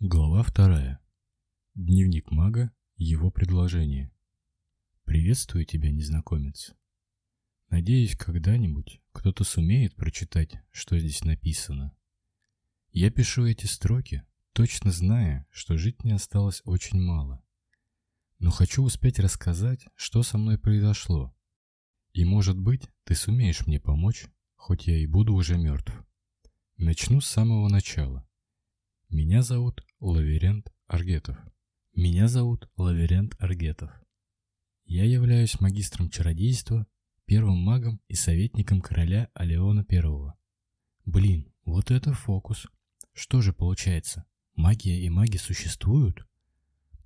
Глава вторая. Дневник мага. Его предложение. Приветствую тебя, незнакомец. Надеюсь, когда-нибудь кто-то сумеет прочитать, что здесь написано. Я пишу эти строки, точно зная, что жить мне осталось очень мало. Но хочу успеть рассказать, что со мной произошло. И, может быть, ты сумеешь мне помочь, хоть я и буду уже мертв. Начну с самого начала. Меня зовут Лаверент Аргетов. Меня зовут Лаверент Аргетов. Я являюсь магистром чародейства, первым магом и советником короля Алеона Первого. Блин, вот это фокус. Что же получается? Магия и маги существуют?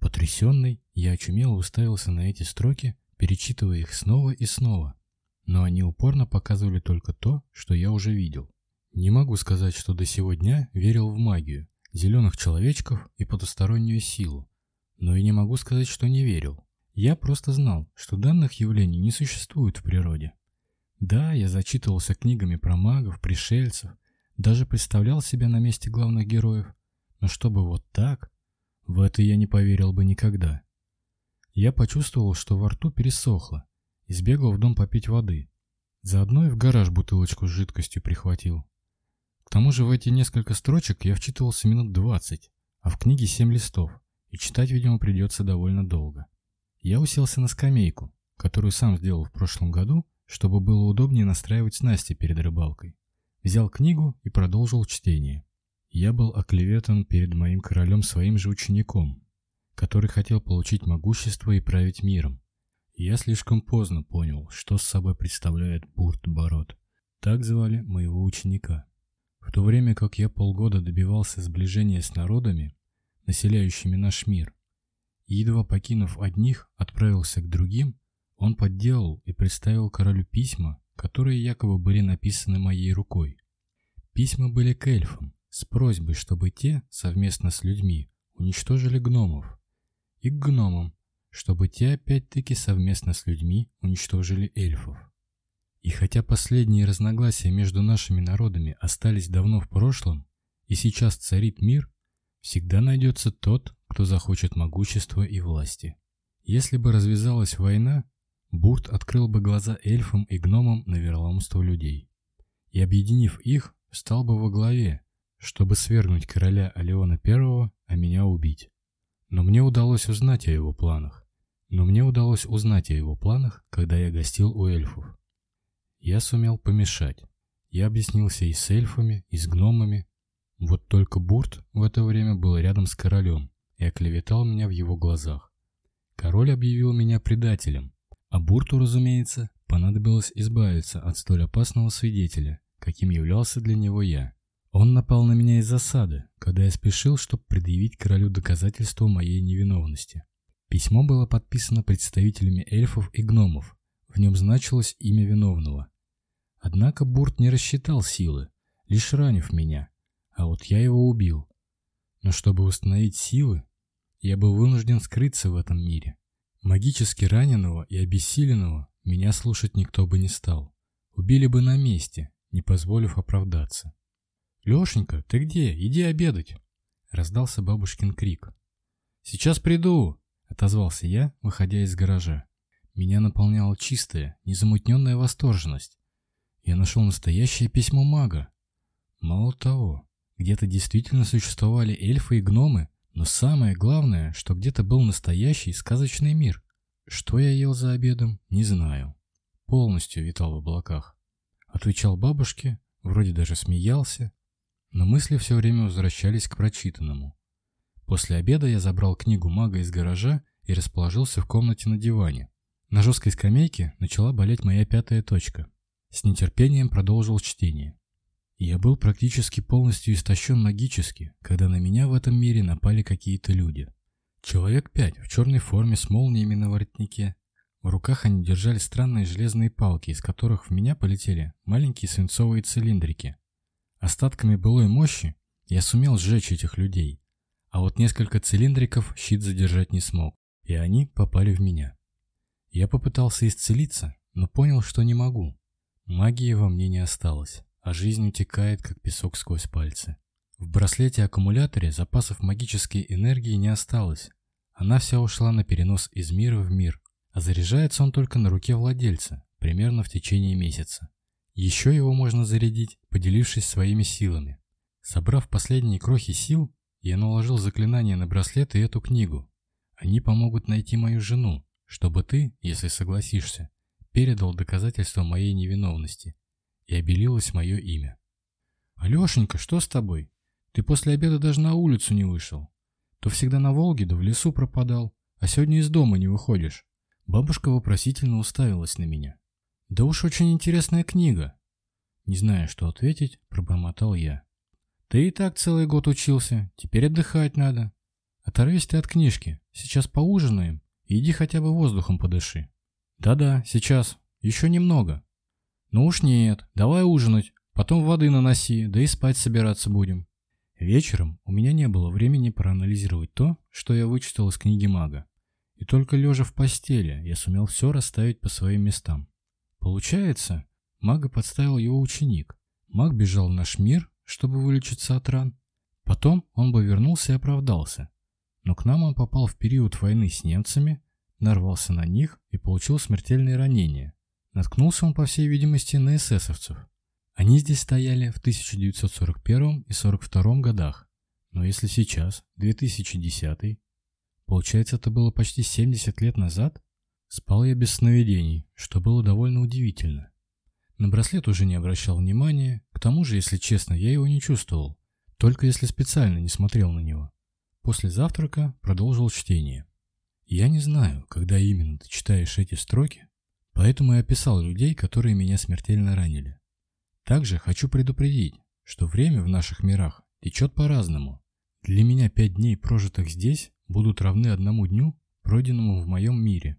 Потрясенный, я очумело уставился на эти строки, перечитывая их снова и снова. Но они упорно показывали только то, что я уже видел. Не могу сказать, что до сего дня верил в магию, зеленых человечков и потустороннюю силу, но и не могу сказать, что не верил. Я просто знал, что данных явлений не существует в природе. Да, я зачитывался книгами про магов, пришельцев, даже представлял себя на месте главных героев, но чтобы вот так, в это я не поверил бы никогда. Я почувствовал, что во рту пересохло, и сбегал в дом попить воды. Заодно и в гараж бутылочку с жидкостью прихватил. К тому же в эти несколько строчек я вчитывался минут 20, а в книге семь листов, и читать, видимо, придется довольно долго. Я уселся на скамейку, которую сам сделал в прошлом году, чтобы было удобнее настраивать снасти перед рыбалкой. Взял книгу и продолжил чтение. Я был оклеветан перед моим королем своим же учеником, который хотел получить могущество и править миром. Я слишком поздно понял, что с собой представляет Бурт Бород, Так звали моего ученика то время как я полгода добивался сближения с народами, населяющими наш мир, и едва покинув одних, отправился к другим, он подделал и представил королю письма, которые якобы были написаны моей рукой. Письма были к эльфам с просьбой, чтобы те совместно с людьми уничтожили гномов, и к гномам, чтобы те опять-таки совместно с людьми уничтожили эльфов. И хотя последние разногласия между нашими народами остались давно в прошлом, и сейчас царит мир, всегда найдется тот, кто захочет могущества и власти. Если бы развязалась война, Бурт открыл бы глаза эльфам и гномам на вероломство людей. И объединив их, стал бы во главе, чтобы свергнуть короля Алеона I, а меня убить. Но мне удалось узнать о его планах. Но мне удалось узнать о его планах, когда я гостил у эльфов. Я сумел помешать. Я объяснился и с эльфами, и с гномами. Вот только Бурт в это время был рядом с королем и оклеветал меня в его глазах. Король объявил меня предателем, а Бурту, разумеется, понадобилось избавиться от столь опасного свидетеля, каким являлся для него я. Он напал на меня из засады, когда я спешил, чтобы предъявить королю доказательство моей невиновности. Письмо было подписано представителями эльфов и гномов. В нем значилось имя виновного. Однако Бурт не рассчитал силы, лишь ранив меня, а вот я его убил. Но чтобы восстановить силы, я был вынужден скрыться в этом мире. Магически раненого и обессиленного меня слушать никто бы не стал. Убили бы на месте, не позволив оправдаться. «Лешенька, ты где? Иди обедать!» Раздался бабушкин крик. «Сейчас приду!» — отозвался я, выходя из гаража. Меня наполняла чистая, незамутненная восторженность. Я нашел настоящее письмо мага. Мало того, где-то действительно существовали эльфы и гномы, но самое главное, что где-то был настоящий сказочный мир. Что я ел за обедом, не знаю. Полностью витал в облаках. Отвечал бабушке, вроде даже смеялся, но мысли все время возвращались к прочитанному. После обеда я забрал книгу мага из гаража и расположился в комнате на диване. На жесткой скамейке начала болеть моя пятая точка. С нетерпением продолжил чтение. Я был практически полностью истощен магически, когда на меня в этом мире напали какие-то люди. Человек пять в черной форме с молниями на воротнике. В руках они держали странные железные палки, из которых в меня полетели маленькие свинцовые цилиндрики. Остатками былой мощи я сумел сжечь этих людей, а вот несколько цилиндриков щит задержать не смог, и они попали в меня. Я попытался исцелиться, но понял, что не могу, Магии во мне не осталось, а жизнь утекает, как песок сквозь пальцы. В браслете-аккумуляторе запасов магической энергии не осталось. Она вся ушла на перенос из мира в мир, а заряжается он только на руке владельца, примерно в течение месяца. Еще его можно зарядить, поделившись своими силами. Собрав последние крохи сил, я наложил заклинание на браслет и эту книгу. Они помогут найти мою жену, чтобы ты, если согласишься, передал доказательства моей невиновности, и обелилось мое имя. «Алешенька, что с тобой? Ты после обеда даже на улицу не вышел. То всегда на Волге, да в лесу пропадал, а сегодня из дома не выходишь». Бабушка вопросительно уставилась на меня. «Да уж очень интересная книга». Не зная, что ответить, пробормотал я. «Ты и так целый год учился, теперь отдыхать надо. Оторвись ты от книжки, сейчас поужинаем, иди хотя бы воздухом подыши». «Да-да, сейчас. Еще немного». «Ну уж нет. Давай ужинать. Потом воды наноси, да и спать собираться будем». Вечером у меня не было времени проанализировать то, что я вычитал из книги мага. И только лежа в постели я сумел все расставить по своим местам. Получается, мага подставил его ученик. Маг бежал в наш мир, чтобы вылечиться от ран. Потом он бы вернулся и оправдался. Но к нам он попал в период войны с немцами, нарвался на них и получил смертельные ранения. Наткнулся он, по всей видимости, на эсэсовцев. Они здесь стояли в 1941 и 1942 годах. Но если сейчас, 2010, получается, это было почти 70 лет назад, спал я без сновидений, что было довольно удивительно. На браслет уже не обращал внимания, к тому же, если честно, я его не чувствовал, только если специально не смотрел на него. После завтрака продолжил чтение. Я не знаю, когда именно ты читаешь эти строки, поэтому я описал людей, которые меня смертельно ранили. Также хочу предупредить, что время в наших мирах течет по-разному. Для меня пять дней, прожитых здесь, будут равны одному дню, пройденному в моем мире.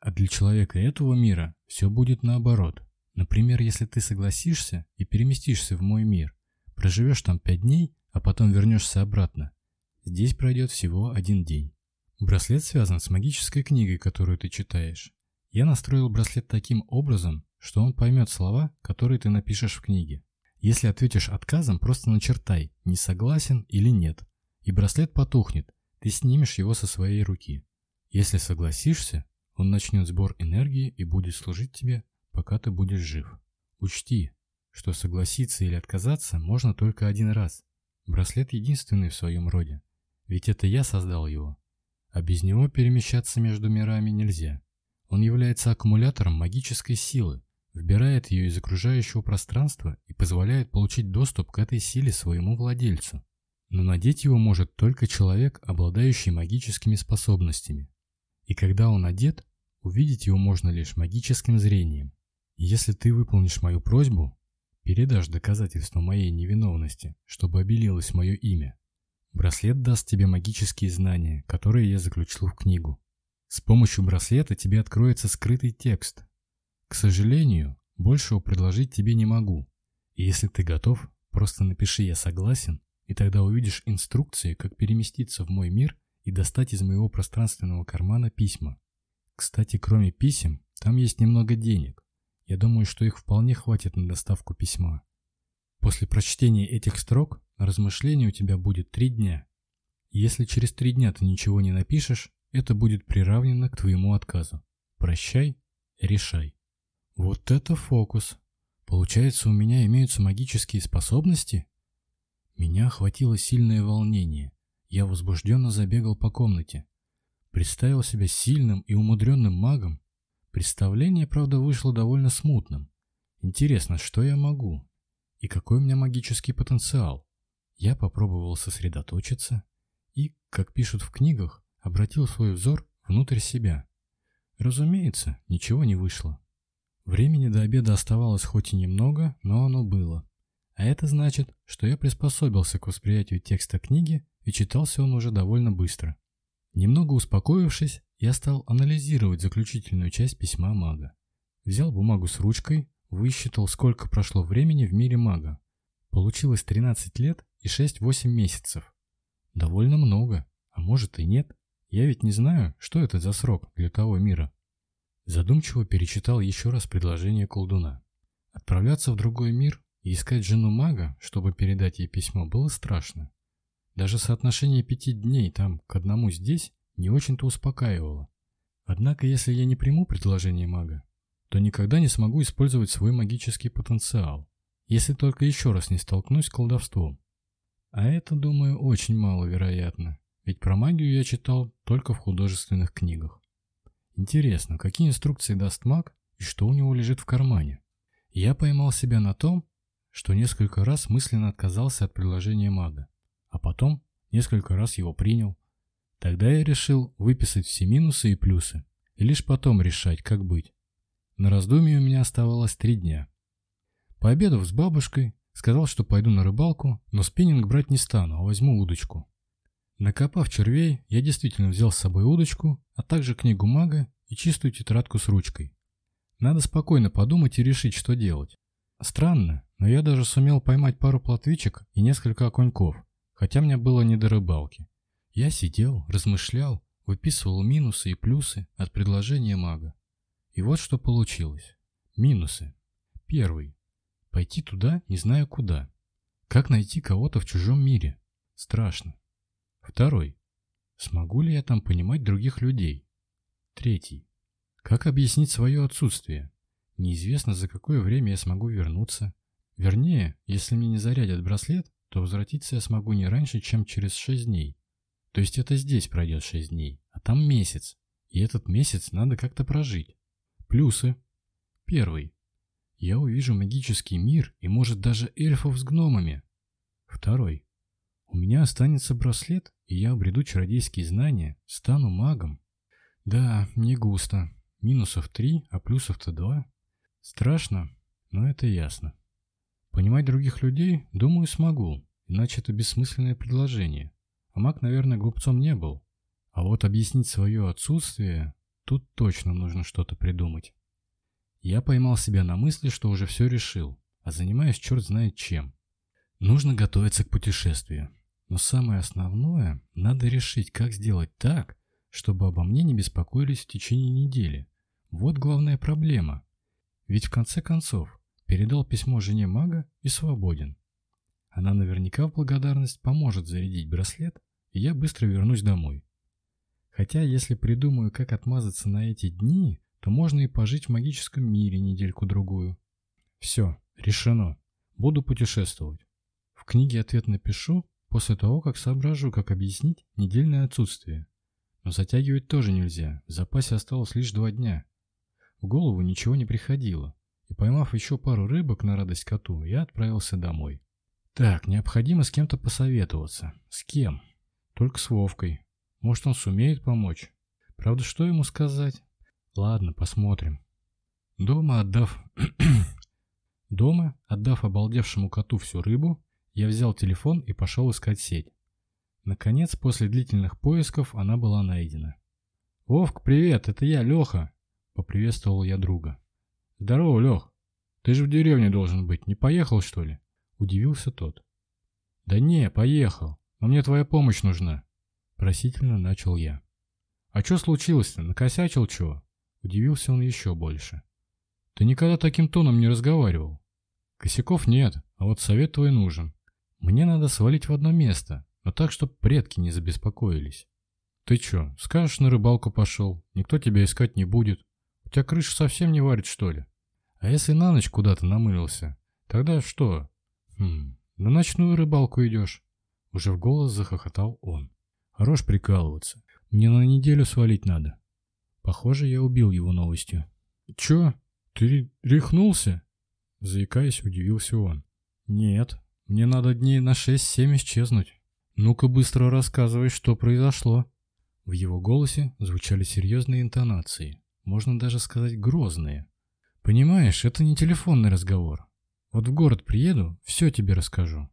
А для человека этого мира все будет наоборот. Например, если ты согласишься и переместишься в мой мир, проживешь там пять дней, а потом вернешься обратно, здесь пройдет всего один день. Браслет связан с магической книгой, которую ты читаешь. Я настроил браслет таким образом, что он поймет слова, которые ты напишешь в книге. Если ответишь отказом, просто начертай «не согласен» или «нет», и браслет потухнет, ты снимешь его со своей руки. Если согласишься, он начнет сбор энергии и будет служить тебе, пока ты будешь жив. Учти, что согласиться или отказаться можно только один раз. Браслет единственный в своем роде, ведь это я создал его а без него перемещаться между мирами нельзя. Он является аккумулятором магической силы, вбирает ее из окружающего пространства и позволяет получить доступ к этой силе своему владельцу. Но надеть его может только человек, обладающий магическими способностями. И когда он одет, увидеть его можно лишь магическим зрением. Если ты выполнишь мою просьбу, передашь доказательство моей невиновности, чтобы обелилось мое имя, Браслет даст тебе магические знания, которые я заключил в книгу. С помощью браслета тебе откроется скрытый текст. К сожалению, большего предложить тебе не могу. И если ты готов, просто напиши «я согласен», и тогда увидишь инструкции, как переместиться в мой мир и достать из моего пространственного кармана письма. Кстати, кроме писем, там есть немного денег. Я думаю, что их вполне хватит на доставку письма. После прочтения этих строк на размышление у тебя будет три дня. Если через три дня ты ничего не напишешь, это будет приравнено к твоему отказу. Прощай, решай. Вот это фокус. Получается, у меня имеются магические способности? Меня охватило сильное волнение. Я возбужденно забегал по комнате. Представил себя сильным и умудренным магом. Представление, правда, вышло довольно смутным. Интересно, что я могу? И какой у меня магический потенциал? Я попробовал сосредоточиться и, как пишут в книгах, обратил свой взор внутрь себя. Разумеется, ничего не вышло. Времени до обеда оставалось хоть и немного, но оно было. А это значит, что я приспособился к восприятию текста книги и читался он уже довольно быстро. Немного успокоившись, я стал анализировать заключительную часть письма мага. Взял бумагу с ручкой, высчитал, сколько прошло времени в мире мага. Получилось 13 лет и 6-8 месяцев. Довольно много, а может и нет. Я ведь не знаю, что это за срок для того мира. Задумчиво перечитал еще раз предложение колдуна. Отправляться в другой мир и искать жену мага, чтобы передать ей письмо, было страшно. Даже соотношение пяти дней там к одному здесь не очень-то успокаивало. Однако, если я не приму предложение мага, то никогда не смогу использовать свой магический потенциал если только еще раз не столкнусь с колдовством. А это, думаю, очень маловероятно, ведь про магию я читал только в художественных книгах. Интересно, какие инструкции даст маг и что у него лежит в кармане? Я поймал себя на том, что несколько раз мысленно отказался от предложения мага, а потом несколько раз его принял. Тогда я решил выписать все минусы и плюсы, и лишь потом решать, как быть. На раздумье у меня оставалось три дня – Пообедав с бабушкой, сказал, что пойду на рыбалку, но спиннинг брать не стану, а возьму удочку. Накопав червей, я действительно взял с собой удочку, а также книгу мага и чистую тетрадку с ручкой. Надо спокойно подумать и решить, что делать. Странно, но я даже сумел поймать пару плотвичек и несколько окуньков, хотя мне было не до рыбалки. Я сидел, размышлял, выписывал минусы и плюсы от предложения мага. И вот что получилось. Минусы. Первый. Пойти туда, не знаю куда. Как найти кого-то в чужом мире? Страшно. Второй. Смогу ли я там понимать других людей? Третий. Как объяснить свое отсутствие? Неизвестно, за какое время я смогу вернуться. Вернее, если мне не зарядят браслет, то возвратиться я смогу не раньше, чем через 6 дней. То есть это здесь пройдет 6 дней, а там месяц. И этот месяц надо как-то прожить. Плюсы. Первый. Я увижу магический мир и, может, даже эльфов с гномами. Второй. У меня останется браслет, и я обреду чародейские знания, стану магом. Да, не густо. Минусов три, а плюсов-то два. Страшно, но это ясно. Понимать других людей, думаю, смогу, иначе это бессмысленное предложение. А маг, наверное, глупцом не был. А вот объяснить свое отсутствие, тут точно нужно что-то придумать. Я поймал себя на мысли, что уже все решил, а занимаюсь черт знает чем. Нужно готовиться к путешествию. Но самое основное, надо решить, как сделать так, чтобы обо мне не беспокоились в течение недели. Вот главная проблема. Ведь в конце концов, передал письмо жене мага и свободен. Она наверняка в благодарность поможет зарядить браслет, и я быстро вернусь домой. Хотя, если придумаю, как отмазаться на эти дни, то можно и пожить в магическом мире недельку-другую. Все, решено. Буду путешествовать. В книге ответ напишу после того, как соображу, как объяснить недельное отсутствие. Но затягивать тоже нельзя, в запасе осталось лишь два дня. В голову ничего не приходило, и поймав еще пару рыбок на радость коту, я отправился домой. Так, необходимо с кем-то посоветоваться. С кем? Только с Вовкой. Может, он сумеет помочь? Правда, что ему сказать? Ладно, посмотрим. Дома отдав... Дома, отдав обалдевшему коту всю рыбу, я взял телефон и пошел искать сеть. Наконец, после длительных поисков, она была найдена. «Вовк, привет, это я, Леха!» – поприветствовал я друга. «Здорово, Лех! Ты же в деревне должен быть, не поехал, что ли?» – удивился тот. «Да не, поехал, но мне твоя помощь нужна!» – просительно начал я. «А что случилось-то, накосячил чего?» Удивился он еще больше. «Ты никогда таким тоном не разговаривал. Косяков нет, а вот совет твой нужен. Мне надо свалить в одно место, но так, чтобы предки не забеспокоились. Ты че, скажешь, на рыбалку пошел, никто тебя искать не будет. У тебя крыша совсем не варит, что ли? А если на ночь куда-то намылился, тогда что? Хм, на ночную рыбалку идешь. Уже в голос захохотал он. Хорош прикалываться. Мне на неделю свалить надо. Похоже, я убил его новостью. «Чё? Ты рехнулся?» Заикаясь, удивился он. «Нет, мне надо дней на шесть-семь исчезнуть. Ну-ка быстро рассказывай, что произошло». В его голосе звучали серьезные интонации, можно даже сказать грозные. «Понимаешь, это не телефонный разговор. Вот в город приеду, все тебе расскажу.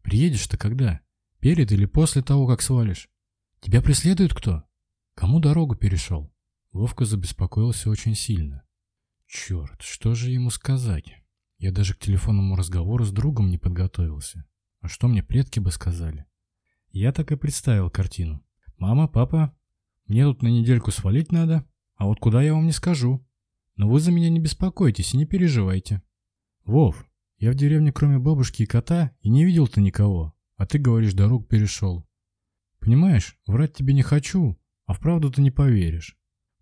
Приедешь-то когда? Перед или после того, как свалишь? Тебя преследует кто? Кому дорогу перешел? Вовка забеспокоился очень сильно. Черт, что же ему сказать? Я даже к телефонному разговору с другом не подготовился. А что мне предки бы сказали? Я так и представил картину. «Мама, папа, мне тут на недельку свалить надо, а вот куда я вам не скажу. Но вы за меня не беспокойтесь и не переживайте». «Вов, я в деревне кроме бабушки и кота и не видел-то никого, а ты, говоришь, дорог перешел. Понимаешь, врать тебе не хочу, а в правду ты не поверишь.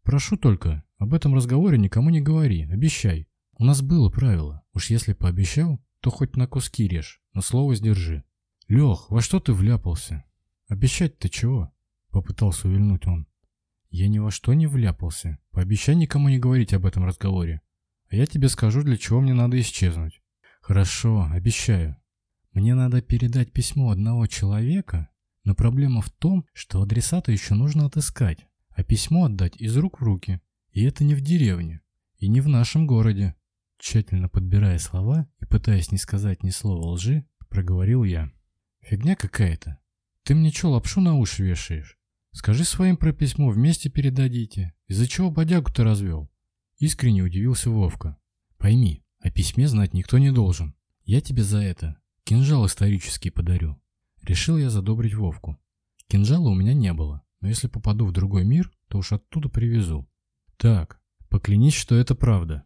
Прошу только, об этом разговоре никому не говори, обещай. У нас было правило, уж если пообещал, то хоть на куски режь, но слово сдержи. Лех, во что ты вляпался? Обещать-то чего? Попытался увильнуть он. Я ни во что не вляпался. Пообещай никому не говорить об этом разговоре. А я тебе скажу, для чего мне надо исчезнуть. Хорошо, обещаю. Мне надо передать письмо одного человека, но проблема в том, что адресата еще нужно отыскать а письмо отдать из рук в руки. И это не в деревне, и не в нашем городе. Тщательно подбирая слова и пытаясь не сказать ни слова лжи, проговорил я. «Фигня какая-то. Ты мне что лапшу на уши вешаешь? Скажи своим про письмо, вместе передадите. Из-за чего бодягу ты развел?» Искренне удивился Вовка. «Пойми, о письме знать никто не должен. Я тебе за это кинжал исторический подарю». Решил я задобрить Вовку. Кинжала у меня не было, но если попаду в другой мир, то уж оттуда привезу. Так, поклянись, что это правда.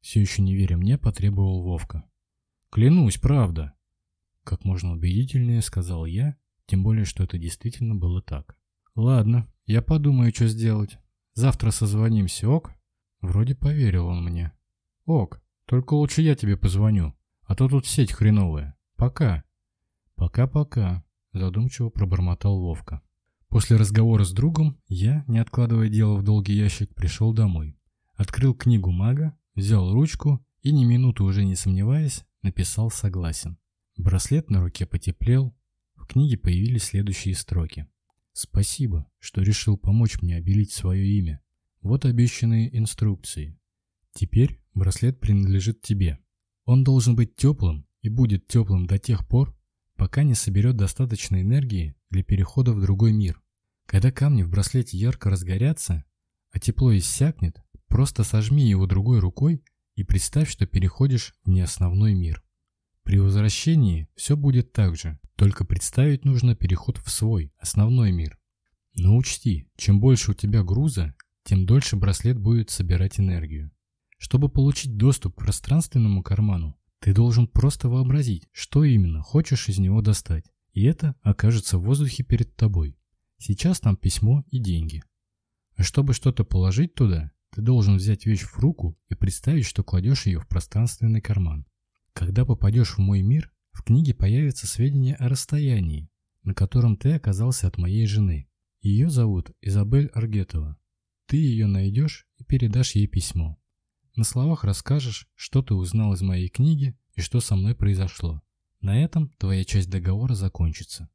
Все еще не веря мне, потребовал Вовка. Клянусь, правда. Как можно убедительнее сказал я, тем более, что это действительно было так. Ладно, я подумаю, что сделать. Завтра созвонимся, ок? Вроде поверил он мне. Ок, только лучше я тебе позвоню, а то тут сеть хреновая. Пока. Пока-пока, задумчиво пробормотал Вовка. После разговора с другом я, не откладывая дело в долгий ящик, пришел домой. Открыл книгу мага, взял ручку и, ни минуты уже не сомневаясь, написал «согласен». Браслет на руке потеплел, в книге появились следующие строки. «Спасибо, что решил помочь мне обелить свое имя. Вот обещанные инструкции. Теперь браслет принадлежит тебе. Он должен быть теплым и будет теплым до тех пор, пока не соберет достаточно энергии для перехода в другой мир. Когда камни в браслете ярко разгорятся, а тепло иссякнет, просто сожми его другой рукой и представь, что переходишь в неосновной мир. При возвращении все будет так же, только представить нужно переход в свой, основной мир. Но учти, чем больше у тебя груза, тем дольше браслет будет собирать энергию. Чтобы получить доступ к пространственному карману, ты должен просто вообразить, что именно хочешь из него достать. И это окажется в воздухе перед тобой. Сейчас там письмо и деньги. А чтобы что-то положить туда, ты должен взять вещь в руку и представить, что кладешь ее в пространственный карман. Когда попадешь в мой мир, в книге появятся сведения о расстоянии, на котором ты оказался от моей жены. Ее зовут Изабель Аргетова. Ты ее найдешь и передашь ей письмо. На словах расскажешь, что ты узнал из моей книги и что со мной произошло. На этом твоя часть договора закончится,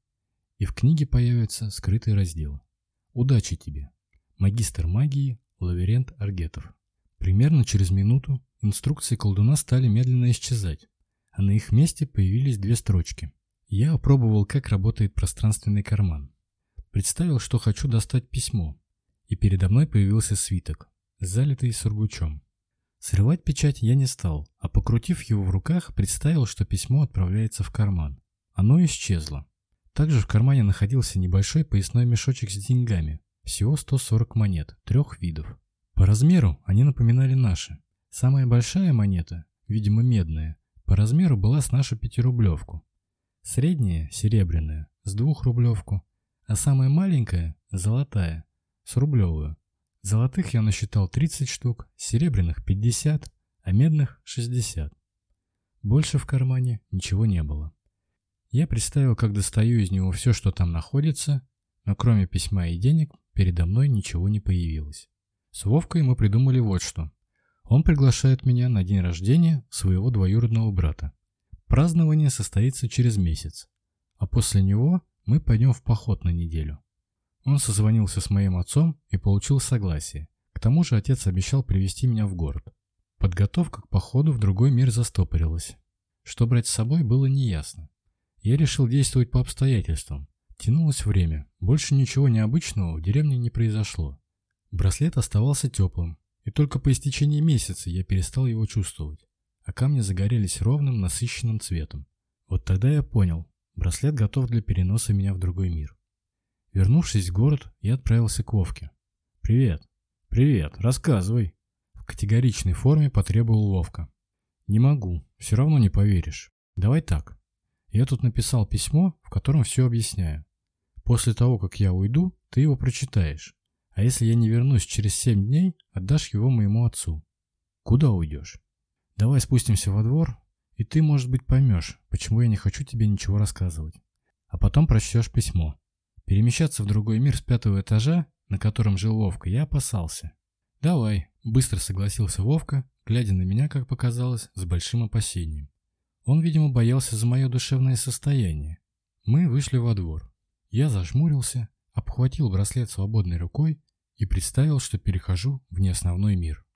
и в книге появится скрытый раздел. Удачи тебе, магистр магии Лаверент Аргетов. Примерно через минуту инструкции колдуна стали медленно исчезать, а на их месте появились две строчки. Я опробовал, как работает пространственный карман. Представил, что хочу достать письмо, и передо мной появился свиток, залитый сургучом. Срывать печать я не стал, а покрутив его в руках, представил, что письмо отправляется в карман. Оно исчезло. Также в кармане находился небольшой поясной мешочек с деньгами, всего 140 монет, трех видов. По размеру они напоминали наши. Самая большая монета, видимо медная, по размеру была с нашу пятирублевку. Средняя – серебряная, с двухрублевку, а самая маленькая – золотая, с рублевую. Золотых я насчитал 30 штук, серебряных 50, а медных 60. Больше в кармане ничего не было. Я представил, как достаю из него все, что там находится, но кроме письма и денег передо мной ничего не появилось. С Вовкой мы придумали вот что. Он приглашает меня на день рождения своего двоюродного брата. Празднование состоится через месяц, а после него мы пойдем в поход на неделю. Он созвонился с моим отцом и получил согласие. К тому же отец обещал привести меня в город. Подготовка к походу в другой мир застопорилась. Что брать с собой, было неясно. Я решил действовать по обстоятельствам. Тянулось время. Больше ничего необычного в деревне не произошло. Браслет оставался теплым, и только по истечении месяца я перестал его чувствовать, а камни загорелись ровным, насыщенным цветом. Вот тогда я понял, браслет готов для переноса меня в другой мир. Вернувшись в город, я отправился к Вовке. «Привет!» «Привет! Рассказывай!» В категоричной форме потребовал Вовка. «Не могу, все равно не поверишь. Давай так. Я тут написал письмо, в котором все объясняю. После того, как я уйду, ты его прочитаешь. А если я не вернусь через семь дней, отдашь его моему отцу. Куда уйдешь? Давай спустимся во двор, и ты, может быть, поймешь, почему я не хочу тебе ничего рассказывать. А потом прочтешь письмо. Перемещаться в другой мир с пятого этажа, на котором жил Вовка, я опасался. «Давай», – быстро согласился Вовка, глядя на меня, как показалось, с большим опасением. Он, видимо, боялся за мое душевное состояние. Мы вышли во двор. Я зажмурился, обхватил браслет свободной рукой и представил, что перехожу в неосновной мир.